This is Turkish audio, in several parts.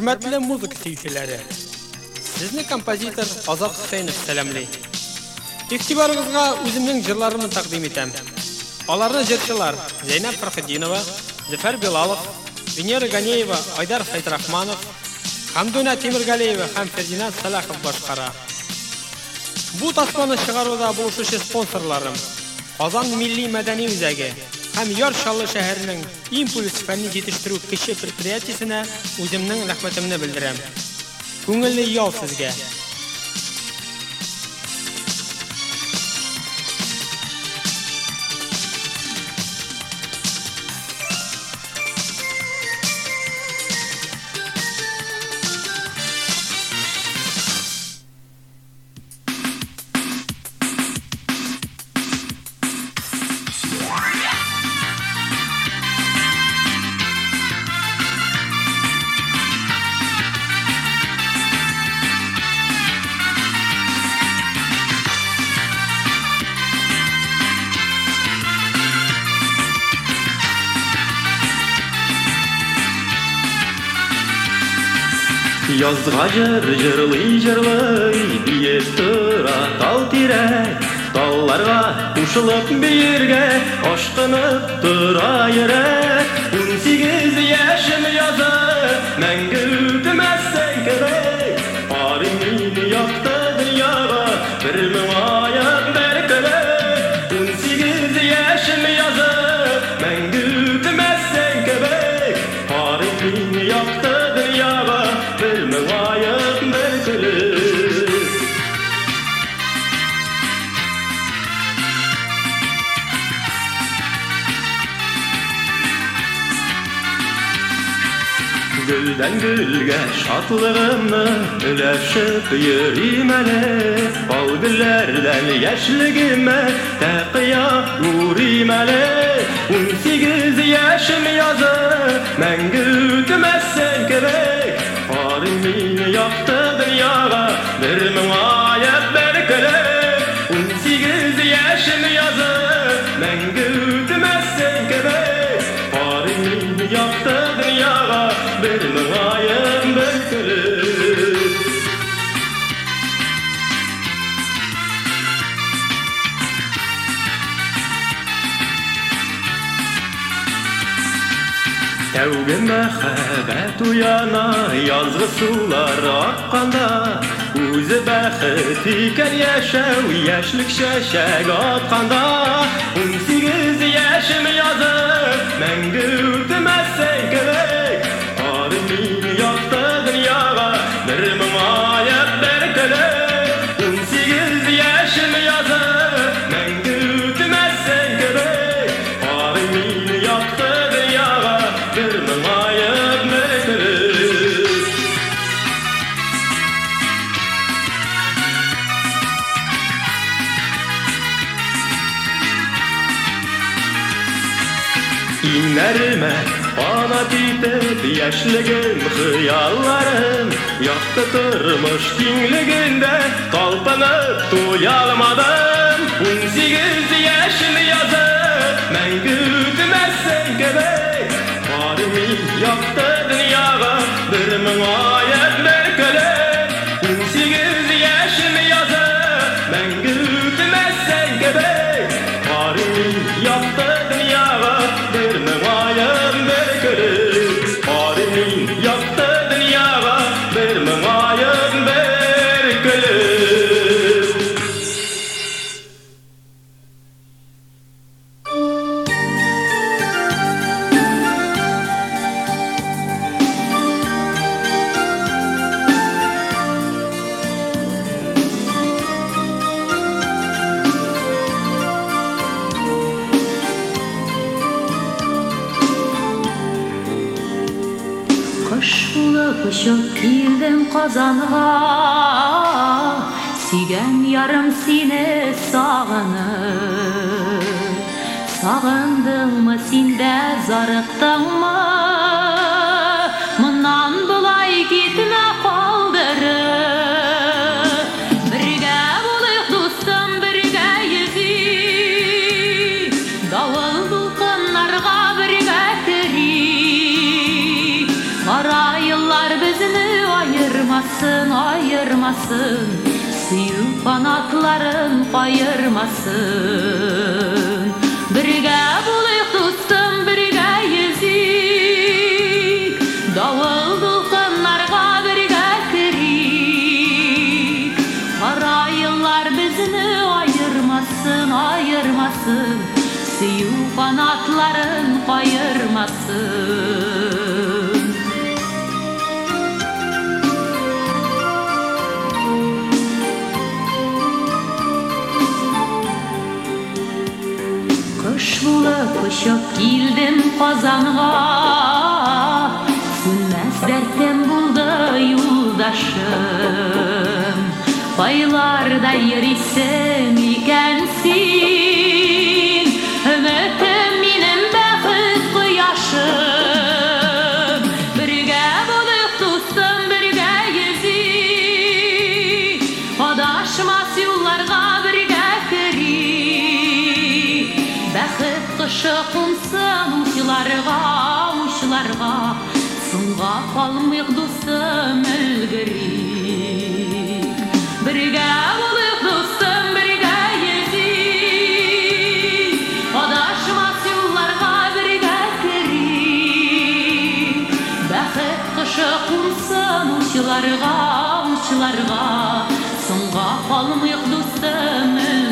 Хөрмәтле музыка сөйчеләре, сезне композитор Азат Хөсәйнов сәламлый. Игътибарыгызга өзімнің җырларымны тақдим итәм. Аларны җырчылар Зейнат Фәрхетдинова, Зөфәр Белалов, Венера Ганеева, Айдар Хәйтрахманов, Хамдуна Тимиргалеева һәм Фердинат Салахов башкара. Бу тасманы чыгаруда булышучы спонсорларым Казан Милли мәдәни үзәге, һәм Яр Шаллы шәһәренең импульс фәнни җитештерү кеше предприятиесенә үземнең рәхмәтемне белдерәм. Күңелле ял сезгә! Yazға жыр жырлый жырлый биік тұра тал тирек Талларға ұшылып бейірге ашқынып тұра ерек Он сегіз яшым язы мәңгі Gülden gülge şatlığımı Üleşip yürüyüm hele Bal Teqiya uğrayım hele On sekiz yaşım yazı Ben gütmezsen gerek Harimini yaktı dünyaga Bir min Тәуге мәхәббәт уяна Язгы сулар акканда Үзе бәхет икән яшәү Яшьлек чәчәк атканда Ун сигез яшем язып Мәңге үтмәссән titip yaşlığım hıyallarım Yaktı durmuş dinliginde kalpanıp duyalmadım On sekiz yaşını yazıp ben gütmezsen gerek Harimi yaktı dünyaga bir min Қыш болып ұшып келдім қазанға Сүйген ярым сені сағынып Сағындың мы сен де ayırmasın Süyü kanatların kayırmasın geldim kazanğa Sünmez dertten buldu yoldaşım Baylarda yürüsem ikensin ушыларга, ушыларга Сынга калмыйк дустым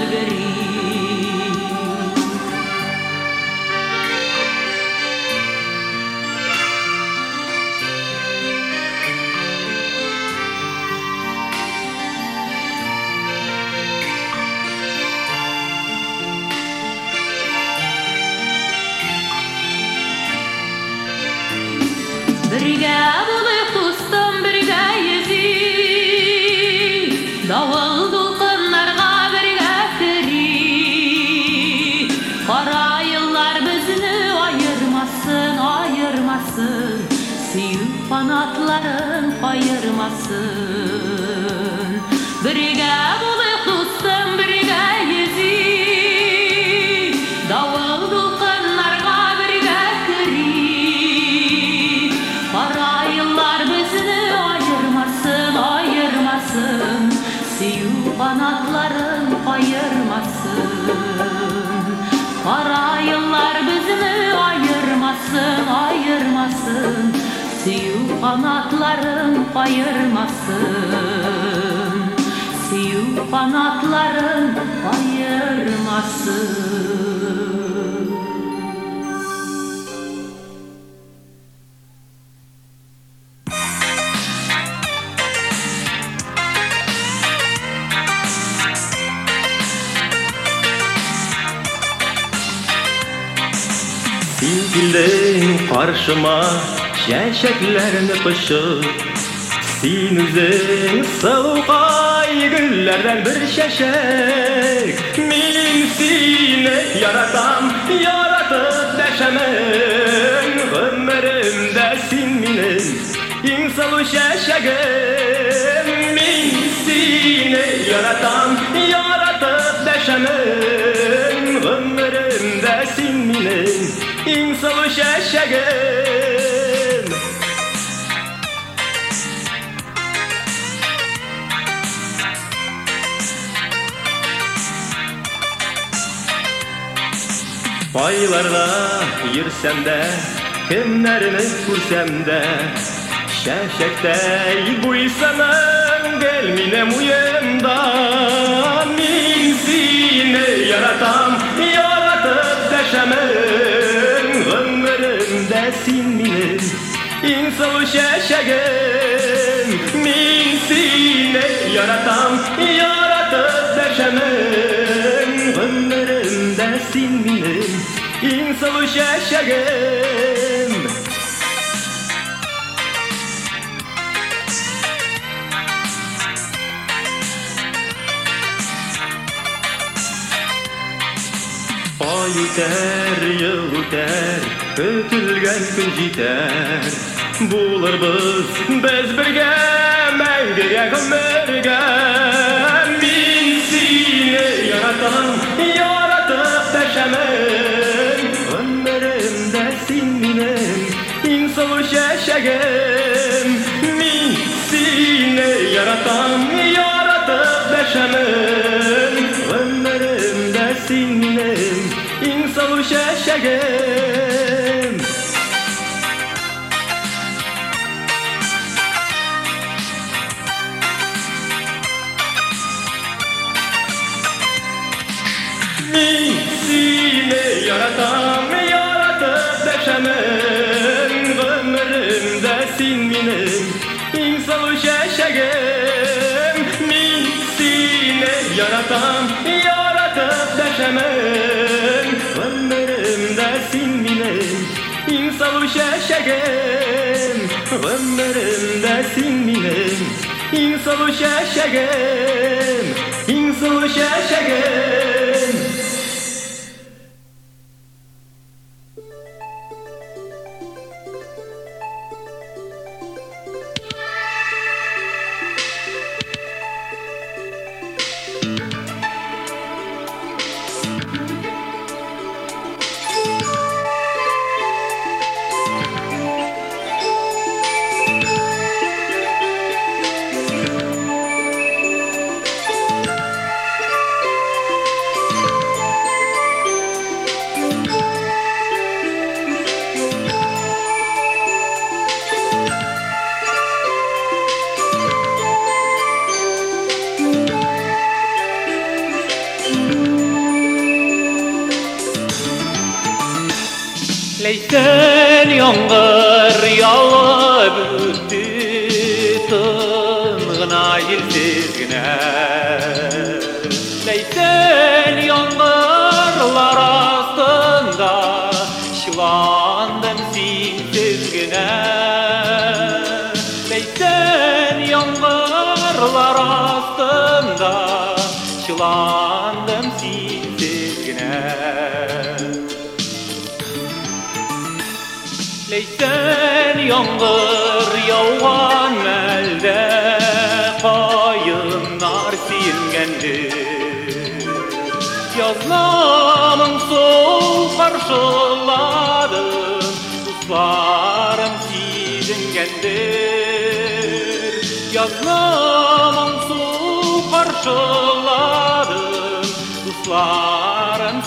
kanatların ayırmasın. Birge bul karşıma Şeşeklerini kışıp Sin üzün güllerden bir şeşek Min seni yaratam Yaratıp deşemen. Ömrümde sin minin İnsalı şeşegim Min seni yaratam Yaratıp deşemen. Ömrümde sin minin İnsalı şeşegim Baylarda yürüsem de Kimlerini kursam da Şeşektey bu insanın Gelminem uyumdan Min seni yaratam Yaratıp deşemin Ömrümde sinminin İnsalı şeşegim Min seni yaratam Yaratıp deşemin Ömrümde sinminin İnsalı şeşegim Ay üter, yıl üter, Өтілген күн жетер Бұлырбыз біз бірге Мәңгіге өмірге Мен сені яратам Яратып тәшәмін Өмірімді сен менің Ең сұлу шәшәгім Мен сені яратам Яратып тәшәмін Өмірімді сен менің Ең сұлу шәшәгім sin benim insan şeşegim Min seni yaratam, yaratıp döşemin Ömrümde sin benim insan şeşegim Ömrümde sin benim insan şeşegim İnsan şeşegim astında Şılandım sinsizgine Leysen yağmur yağan melde Kayınlar singendir Yazlamın sol karşıladım Suslarım sol karşıladım Suslarım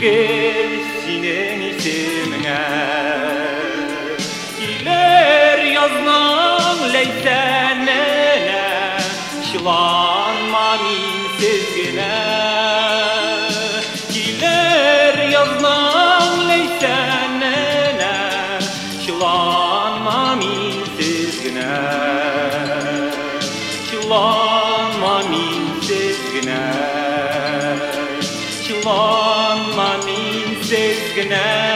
que sezgine Min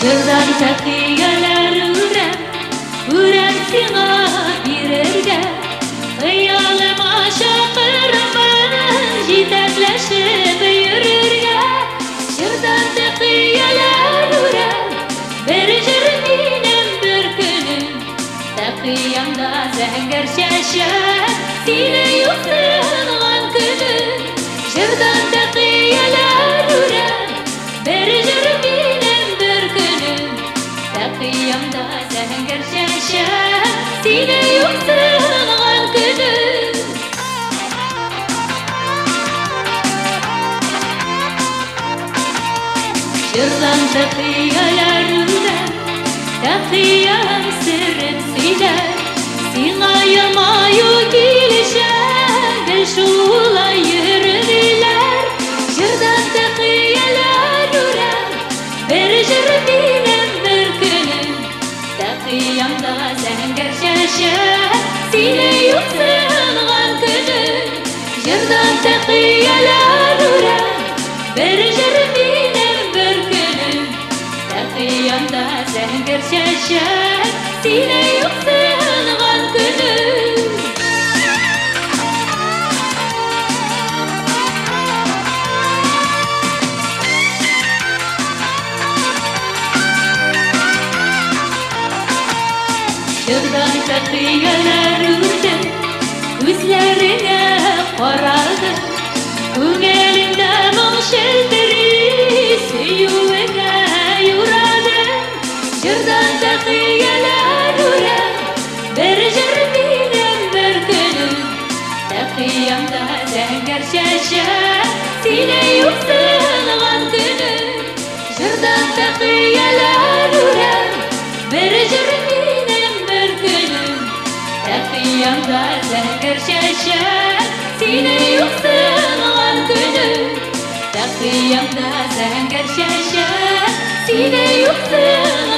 Sözler takdir yeahshirt dinner you serve Жырдан тақиялар үрәм Бер жыр минем бер көнем Тақиямда зәңгәр чәчәк Сине юксынган чәчәк Сине юксынган көнем Жырдан тақиялар үрә Бер жыр минем бер көнем Тақиямда зәңгәр чәчәк Сине юксынган көнем Тақиямда зәңгәр чәчәк Сине юксынган